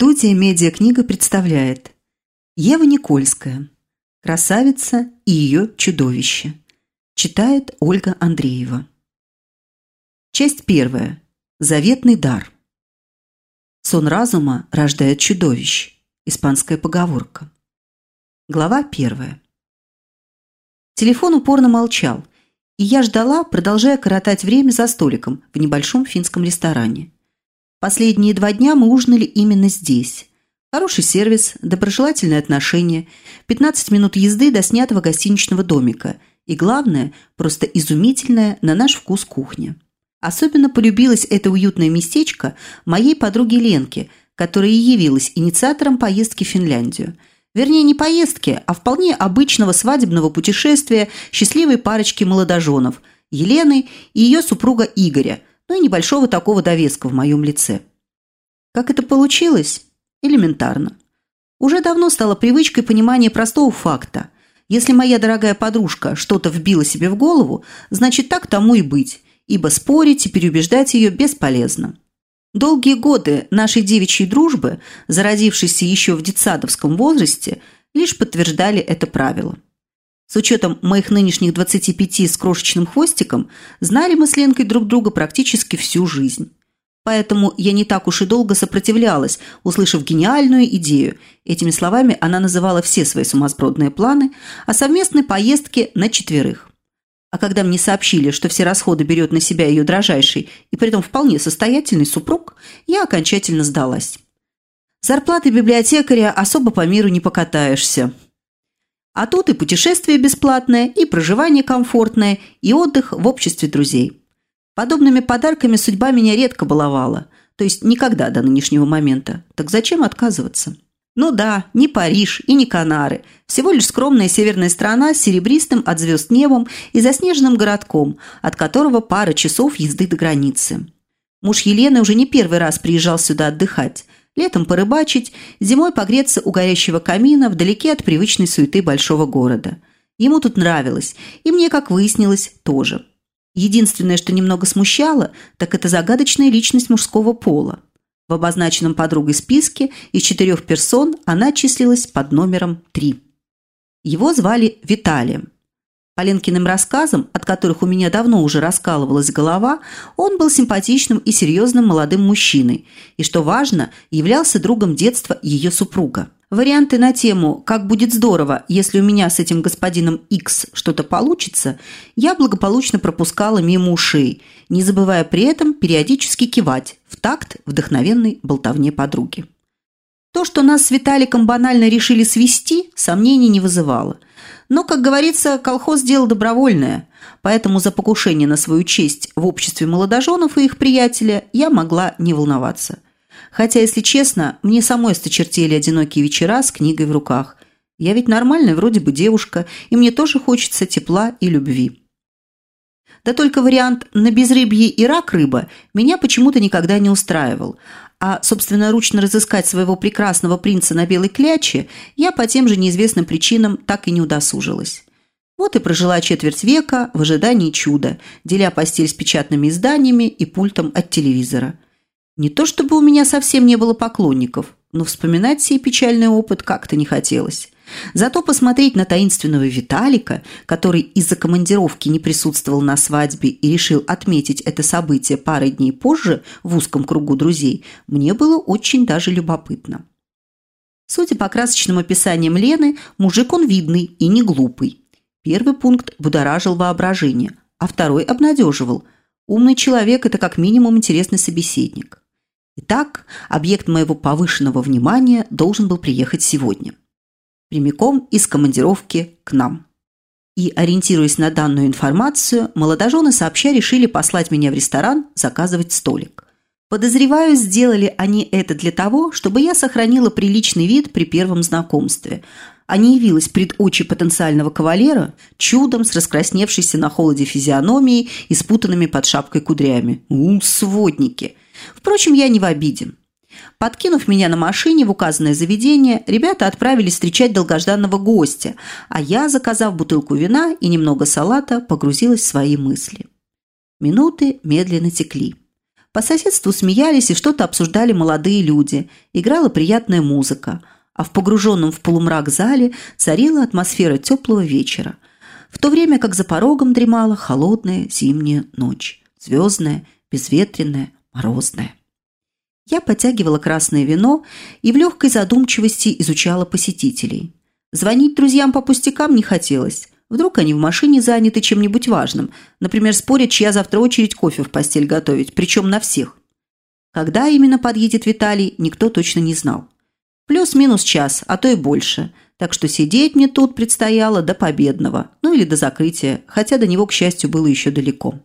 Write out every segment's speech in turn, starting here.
Студия «Медиакнига» представляет Ева Никольская «Красавица и ее чудовище». Читает Ольга Андреева. Часть первая. Заветный дар. Сон разума рождает чудовищ. Испанская поговорка. Глава первая. Телефон упорно молчал, и я ждала, продолжая коротать время за столиком в небольшом финском ресторане. Последние два дня мы ужинали именно здесь. Хороший сервис, доброжелательные отношения, 15 минут езды до снятого гостиничного домика и, главное, просто изумительная на наш вкус кухня. Особенно полюбилось это уютное местечко моей подруге Ленке, которая и явилась инициатором поездки в Финляндию. Вернее, не поездки, а вполне обычного свадебного путешествия счастливой парочки молодоженов – Елены и ее супруга Игоря – ну и небольшого такого довеска в моем лице. Как это получилось? Элементарно. Уже давно стало привычкой понимание простого факта. Если моя дорогая подружка что-то вбила себе в голову, значит так тому и быть, ибо спорить и переубеждать ее бесполезно. Долгие годы нашей девичьей дружбы, зародившейся еще в детсадовском возрасте, лишь подтверждали это правило – с учетом моих нынешних 25 с крошечным хвостиком, знали мы с Ленкой друг друга практически всю жизнь. Поэтому я не так уж и долго сопротивлялась, услышав гениальную идею. Этими словами она называла все свои сумасбродные планы о совместной поездке на четверых. А когда мне сообщили, что все расходы берет на себя ее дрожайший и при этом вполне состоятельный супруг, я окончательно сдалась. Зарплаты библиотекаря особо по миру не покатаешься. А тут и путешествие бесплатное, и проживание комфортное, и отдых в обществе друзей. Подобными подарками судьба меня редко баловала, то есть никогда до нынешнего момента. Так зачем отказываться? Ну да, не Париж и не Канары. Всего лишь скромная северная страна с серебристым от звезд небом и заснеженным городком, от которого пара часов езды до границы. Муж Елены уже не первый раз приезжал сюда отдыхать – летом порыбачить, зимой погреться у горящего камина вдалеке от привычной суеты большого города. Ему тут нравилось, и мне, как выяснилось, тоже. Единственное, что немного смущало, так это загадочная личность мужского пола. В обозначенном подругой списке из четырех персон она числилась под номером три. Его звали Виталием. По рассказам, от которых у меня давно уже раскалывалась голова, он был симпатичным и серьезным молодым мужчиной, и, что важно, являлся другом детства ее супруга. Варианты на тему «Как будет здорово, если у меня с этим господином X что-то получится» я благополучно пропускала мимо ушей, не забывая при этом периодически кивать в такт вдохновенной болтовне подруги. То, что нас с Виталиком банально решили свести, сомнений не вызывало – но, как говорится, колхоз – дело добровольное, поэтому за покушение на свою честь в обществе молодоженов и их приятеля я могла не волноваться. Хотя, если честно, мне самой сточертели одинокие вечера с книгой в руках. Я ведь нормальная вроде бы девушка, и мне тоже хочется тепла и любви. Да только вариант на безрыбье и рак рыба меня почему-то никогда не устраивал, а собственноручно разыскать своего прекрасного принца на белой кляче я по тем же неизвестным причинам так и не удосужилась. Вот и прожила четверть века в ожидании чуда, деля постель с печатными изданиями и пультом от телевизора. Не то чтобы у меня совсем не было поклонников, но вспоминать сей печальный опыт как-то не хотелось. Зато посмотреть на таинственного Виталика, который из-за командировки не присутствовал на свадьбе и решил отметить это событие парой дней позже в узком кругу друзей, мне было очень даже любопытно. Судя по красочным описаниям Лены, мужик он видный и не глупый. Первый пункт будоражил воображение, а второй обнадеживал. Умный человек – это как минимум интересный собеседник. Итак, объект моего повышенного внимания должен был приехать сегодня прямиком из командировки к нам. И, ориентируясь на данную информацию, молодожены сообща решили послать меня в ресторан заказывать столик. Подозреваю, сделали они это для того, чтобы я сохранила приличный вид при первом знакомстве, а не явилась пред очи потенциального кавалера чудом с раскрасневшейся на холоде физиономией и спутанными под шапкой кудрями. У, сводники! Впрочем, я не в обиде. Подкинув меня на машине в указанное заведение, ребята отправились встречать долгожданного гостя, а я, заказав бутылку вина и немного салата, погрузилась в свои мысли. Минуты медленно текли. По соседству смеялись и что-то обсуждали молодые люди. Играла приятная музыка. А в погруженном в полумрак зале царила атмосфера теплого вечера. В то время как за порогом дремала холодная зимняя ночь. Звездная, безветренная, морозная. Я подтягивала красное вино и в легкой задумчивости изучала посетителей. Звонить друзьям по пустякам не хотелось. Вдруг они в машине заняты чем-нибудь важным. Например, спорят, чья завтра очередь кофе в постель готовить, причем на всех. Когда именно подъедет Виталий, никто точно не знал. Плюс-минус час, а то и больше. Так что сидеть мне тут предстояло до победного, ну или до закрытия, хотя до него, к счастью, было еще далеко.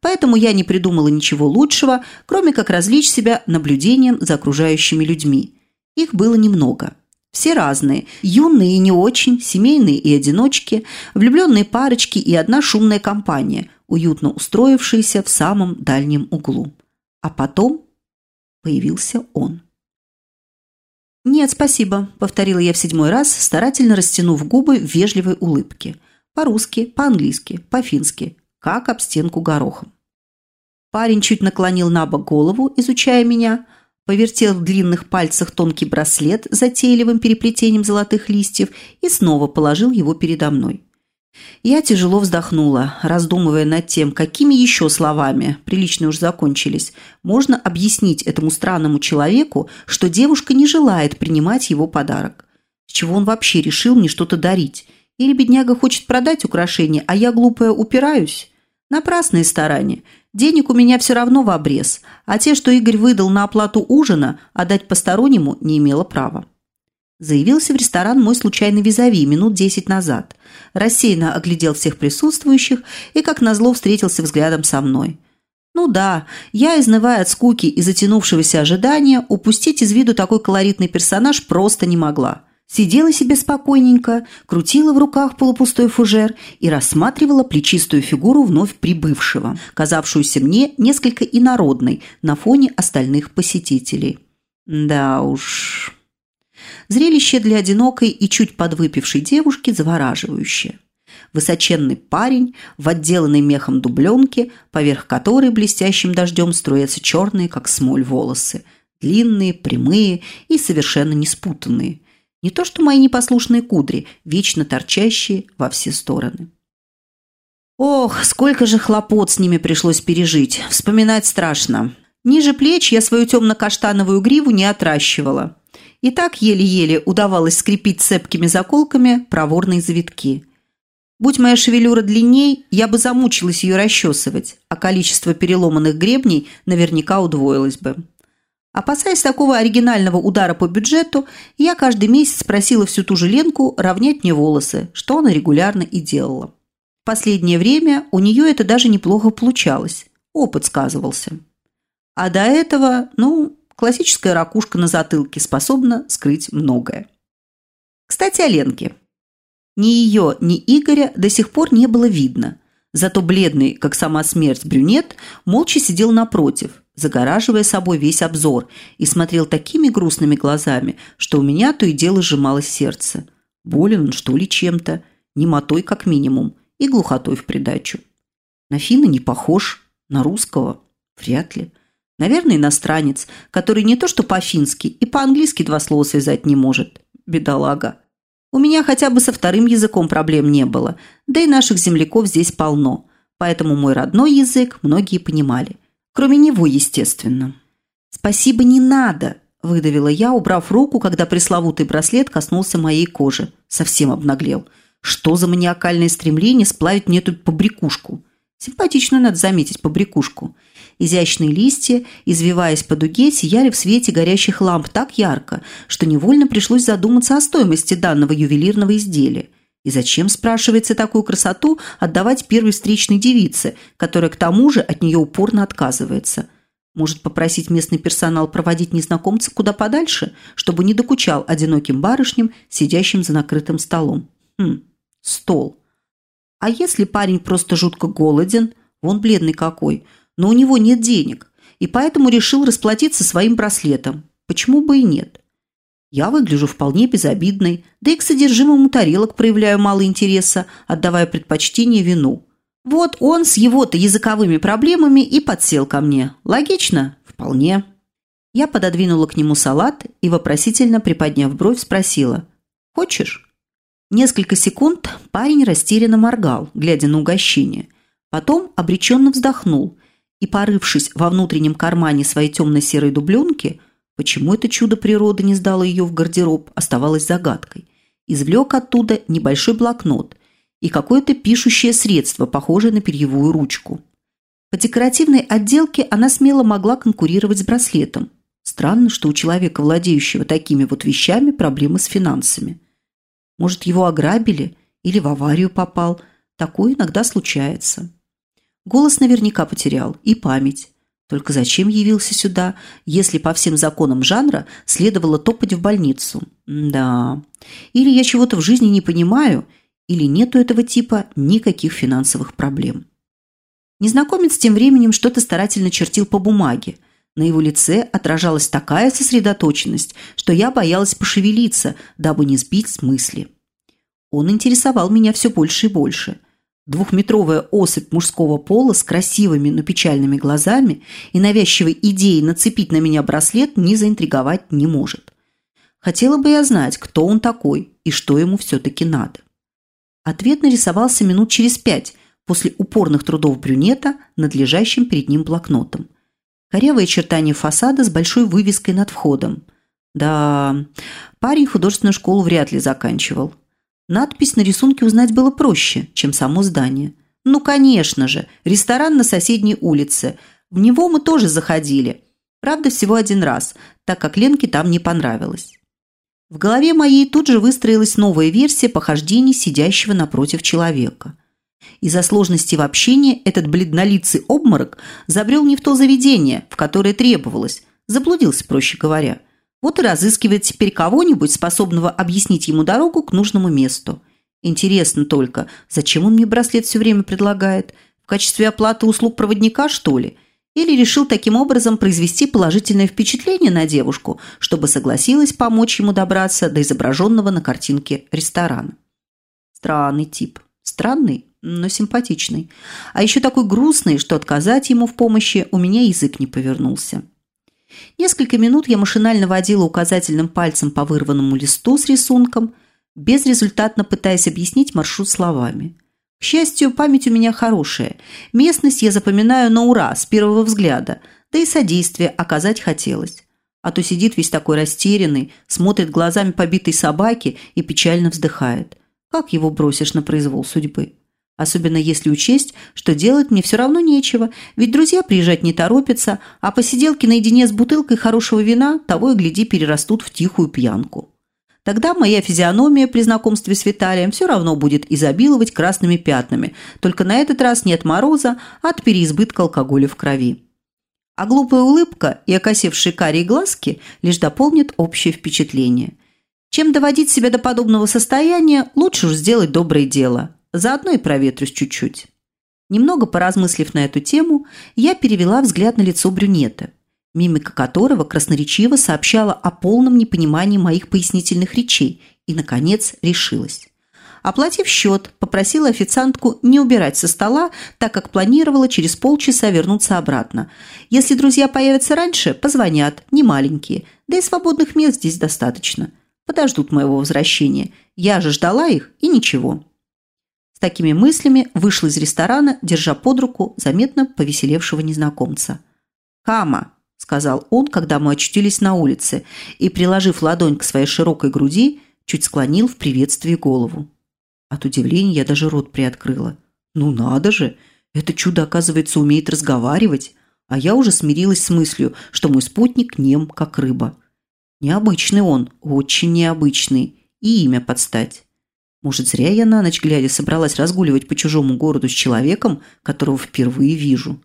Поэтому я не придумала ничего лучшего, кроме как развлечь себя наблюдением за окружающими людьми. Их было немного – все разные – юные и не очень, семейные и одиночки, влюбленные парочки и одна шумная компания, уютно устроившаяся в самом дальнем углу. А потом появился он. «Нет, спасибо», – повторила я в седьмой раз, старательно растянув губы в вежливой улыбке. По-русски, по-английски, по-фински, как об стенку горохом. Парень чуть наклонил на бок голову, изучая меня – повертел в длинных пальцах тонкий браслет с затейливым переплетением золотых листьев и снова положил его передо мной. Я тяжело вздохнула, раздумывая над тем, какими еще словами, прилично уж закончились, можно объяснить этому странному человеку, что девушка не желает принимать его подарок. С чего он вообще решил мне что-то дарить? Или бедняга хочет продать украшение, а я, глупая, упираюсь? Напрасные старания – Денег у меня все равно в обрез, а те, что Игорь выдал на оплату ужина, отдать постороннему не имела права. Заявился в ресторан мой случайный визави минут десять назад. Рассеянно оглядел всех присутствующих и, как назло, встретился взглядом со мной. Ну да, я, изнывая от скуки и затянувшегося ожидания, упустить из виду такой колоритный персонаж просто не могла. Сидела себе спокойненько, крутила в руках полупустой фужер и рассматривала плечистую фигуру вновь прибывшего, казавшуюся мне несколько инородной на фоне остальных посетителей. Да уж... Зрелище для одинокой и чуть подвыпившей девушки завораживающее. Высоченный парень в отделанной мехом дубленке, поверх которой блестящим дождем струятся черные, как смоль, волосы. Длинные, прямые и совершенно не спутанные – не то что мои непослушные кудри, вечно торчащие во все стороны. Ох, сколько же хлопот с ними пришлось пережить. Вспоминать страшно. Ниже плеч я свою темно-каштановую гриву не отращивала. И так еле-еле удавалось скрепить цепкими заколками проворные завитки. Будь моя шевелюра длинней, я бы замучилась ее расчесывать, а количество переломанных гребней наверняка удвоилось бы. Опасаясь такого оригинального удара по бюджету, я каждый месяц просила всю ту же Ленку равнять мне волосы, что она регулярно и делала. В последнее время у нее это даже неплохо получалось. Опыт сказывался. А до этого, ну, классическая ракушка на затылке способна скрыть многое. Кстати, о Ленке. Ни ее, ни Игоря до сих пор не было видно. Зато бледный, как сама смерть, брюнет молча сидел напротив, загораживая собой весь обзор, и смотрел такими грустными глазами, что у меня то и дело сжималось сердце. Болен он, что ли, чем-то, немотой как минимум, и глухотой в придачу. На Фина не похож, на русского вряд ли. Наверное, иностранец, который не то что по-фински, и по-английски два слова связать не может. Бедолага. У меня хотя бы со вторым языком проблем не было, да и наших земляков здесь полно, поэтому мой родной язык многие понимали. Кроме него, естественно. «Спасибо, не надо!» – выдавила я, убрав руку, когда пресловутый браслет коснулся моей кожи. Совсем обнаглел. Что за маниакальное стремление сплавить мне эту побрякушку? Симпатичную, надо заметить, побрякушку. Изящные листья, извиваясь по дуге, сияли в свете горящих ламп так ярко, что невольно пришлось задуматься о стоимости данного ювелирного изделия. И зачем, спрашивается, такую красоту отдавать первой встречной девице, которая к тому же от нее упорно отказывается? Может, попросить местный персонал проводить незнакомца куда подальше, чтобы не докучал одиноким барышням, сидящим за накрытым столом? Хм, стол. А если парень просто жутко голоден, вон бледный какой – но у него нет денег, и поэтому решил расплатиться своим браслетом. Почему бы и нет? Я выгляжу вполне безобидной, да и к содержимому тарелок проявляю мало интереса, отдавая предпочтение вину. Вот он с его-то языковыми проблемами и подсел ко мне. Логично? Вполне. Я пододвинула к нему салат и, вопросительно приподняв бровь, спросила. «Хочешь?» Несколько секунд парень растерянно моргал, глядя на угощение. Потом обреченно вздохнул и, порывшись во внутреннем кармане своей темно-серой дубленки, почему это чудо природы не сдало ее в гардероб, оставалось загадкой, извлек оттуда небольшой блокнот и какое-то пишущее средство, похожее на перьевую ручку. По декоративной отделке она смело могла конкурировать с браслетом. Странно, что у человека, владеющего такими вот вещами, проблемы с финансами. Может, его ограбили или в аварию попал. Такое иногда случается. Голос наверняка потерял и память. Только зачем явился сюда, если по всем законам жанра следовало топать в больницу? Да. Или я чего-то в жизни не понимаю, или нет у этого типа никаких финансовых проблем. Незнакомец тем временем что-то старательно чертил по бумаге. На его лице отражалась такая сосредоточенность, что я боялась пошевелиться, дабы не сбить с мысли. Он интересовал меня все больше и больше. Двухметровая особь мужского пола с красивыми, но печальными глазами и навязчивой идеей нацепить на меня браслет не заинтриговать не может. Хотела бы я знать, кто он такой и что ему все-таки надо. Ответ нарисовался минут через пять, после упорных трудов брюнета над лежащим перед ним блокнотом. Корявое очертание фасада с большой вывеской над входом. Да, парень художественную школу вряд ли заканчивал. Надпись на рисунке узнать было проще, чем само здание. Ну, конечно же, ресторан на соседней улице. В него мы тоже заходили. Правда, всего один раз, так как Ленке там не понравилось. В голове моей тут же выстроилась новая версия похождений сидящего напротив человека. Из-за сложности в общении этот бледнолицый обморок забрел не в то заведение, в которое требовалось, заблудился, проще говоря. Вот и разыскивает теперь кого-нибудь, способного объяснить ему дорогу к нужному месту. Интересно только, зачем он мне браслет все время предлагает? В качестве оплаты услуг проводника, что ли? Или решил таким образом произвести положительное впечатление на девушку, чтобы согласилась помочь ему добраться до изображенного на картинке ресторана? Странный тип. Странный, но симпатичный. А еще такой грустный, что отказать ему в помощи у меня язык не повернулся. Несколько минут я машинально водила указательным пальцем по вырванному листу с рисунком, безрезультатно пытаясь объяснить маршрут словами. К счастью, память у меня хорошая. Местность я запоминаю на ура, с первого взгляда, да и содействие оказать хотелось. А то сидит весь такой растерянный, смотрит глазами побитой собаки и печально вздыхает. Как его бросишь на произвол судьбы? Особенно если учесть, что делать мне все равно нечего, ведь друзья приезжать не торопятся, а посиделки наедине с бутылкой хорошего вина того и гляди перерастут в тихую пьянку. Тогда моя физиономия при знакомстве с Виталием все равно будет изобиловать красными пятнами, только на этот раз не от мороза, а от переизбытка алкоголя в крови. А глупая улыбка и окосевшие карие глазки лишь дополнят общее впечатление. Чем доводить себя до подобного состояния, лучше уж сделать доброе дело. Заодно и проветрюсь чуть-чуть. Немного поразмыслив на эту тему, я перевела взгляд на лицо брюнета, мимика которого красноречиво сообщала о полном непонимании моих пояснительных речей и, наконец, решилась. Оплатив счет, попросила официантку не убирать со стола, так как планировала через полчаса вернуться обратно. Если друзья появятся раньше, позвонят, не маленькие, да и свободных мест здесь достаточно подождут моего возвращения. Я же ждала их, и ничего. С такими мыслями вышла из ресторана, держа под руку заметно повеселевшего незнакомца. «Кама», – сказал он, когда мы очутились на улице, и, приложив ладонь к своей широкой груди, чуть склонил в приветствии голову. От удивления я даже рот приоткрыла. «Ну надо же! Это чудо, оказывается, умеет разговаривать!» А я уже смирилась с мыслью, что мой спутник нем, как рыба. Необычный он, очень необычный. И имя подстать. Может, зря я на ночь глядя собралась разгуливать по чужому городу с человеком, которого впервые вижу.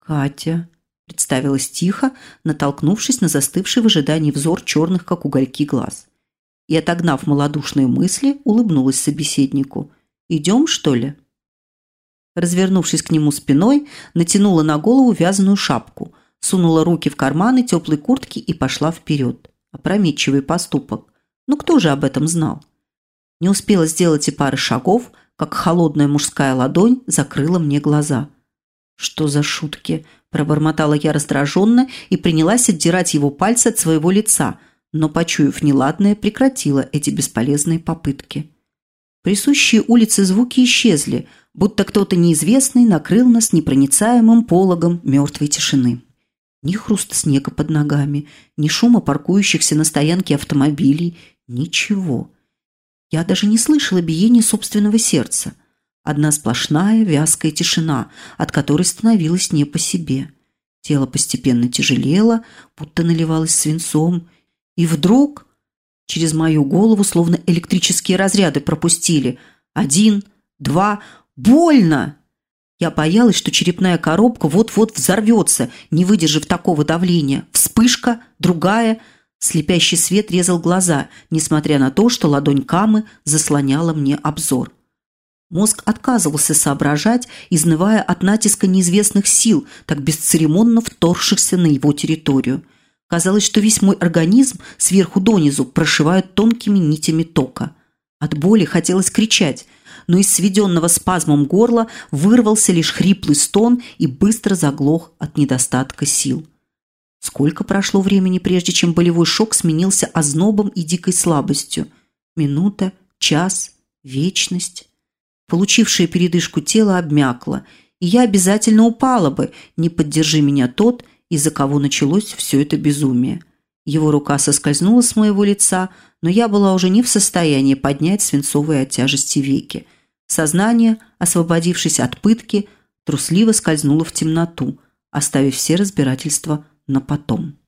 «Катя», – представилась тихо, натолкнувшись на застывший в ожидании взор черных, как угольки, глаз. И, отогнав малодушные мысли, улыбнулась собеседнику. «Идем, что ли?» Развернувшись к нему спиной, натянула на голову вязаную шапку, сунула руки в карманы теплой куртки и пошла вперед. Опрометчивый поступок. Но кто же об этом знал? Не успела сделать и пары шагов, как холодная мужская ладонь закрыла мне глаза. «Что за шутки?» – пробормотала я раздраженно и принялась отдирать его пальцы от своего лица, но, почуяв неладное, прекратила эти бесполезные попытки. Присущие улице звуки исчезли, будто кто-то неизвестный накрыл нас непроницаемым пологом мертвой тишины. Ни хруста снега под ногами, ни шума паркующихся на стоянке автомобилей, ничего. Я даже не слышала биения собственного сердца. Одна сплошная вязкая тишина, от которой становилось не по себе. Тело постепенно тяжелело, будто наливалось свинцом. И вдруг через мою голову словно электрические разряды пропустили. Один, два, больно! Я боялась, что черепная коробка вот-вот взорвется, не выдержав такого давления. Вспышка, другая. Слепящий свет резал глаза, несмотря на то, что ладонь Камы заслоняла мне обзор. Мозг отказывался соображать, изнывая от натиска неизвестных сил, так бесцеремонно вторгшихся на его территорию. Казалось, что весь мой организм сверху донизу прошивают тонкими нитями тока. От боли хотелось кричать – но из сведенного спазмом горла вырвался лишь хриплый стон и быстро заглох от недостатка сил. Сколько прошло времени, прежде чем болевой шок сменился ознобом и дикой слабостью? Минута, час, вечность. Получившее передышку тело обмякло, и я обязательно упала бы, не поддержи меня тот, из-за кого началось все это безумие. Его рука соскользнула с моего лица, но я была уже не в состоянии поднять свинцовые от тяжести веки. Сознание, освободившись от пытки, трусливо скользнуло в темноту, оставив все разбирательства на потом.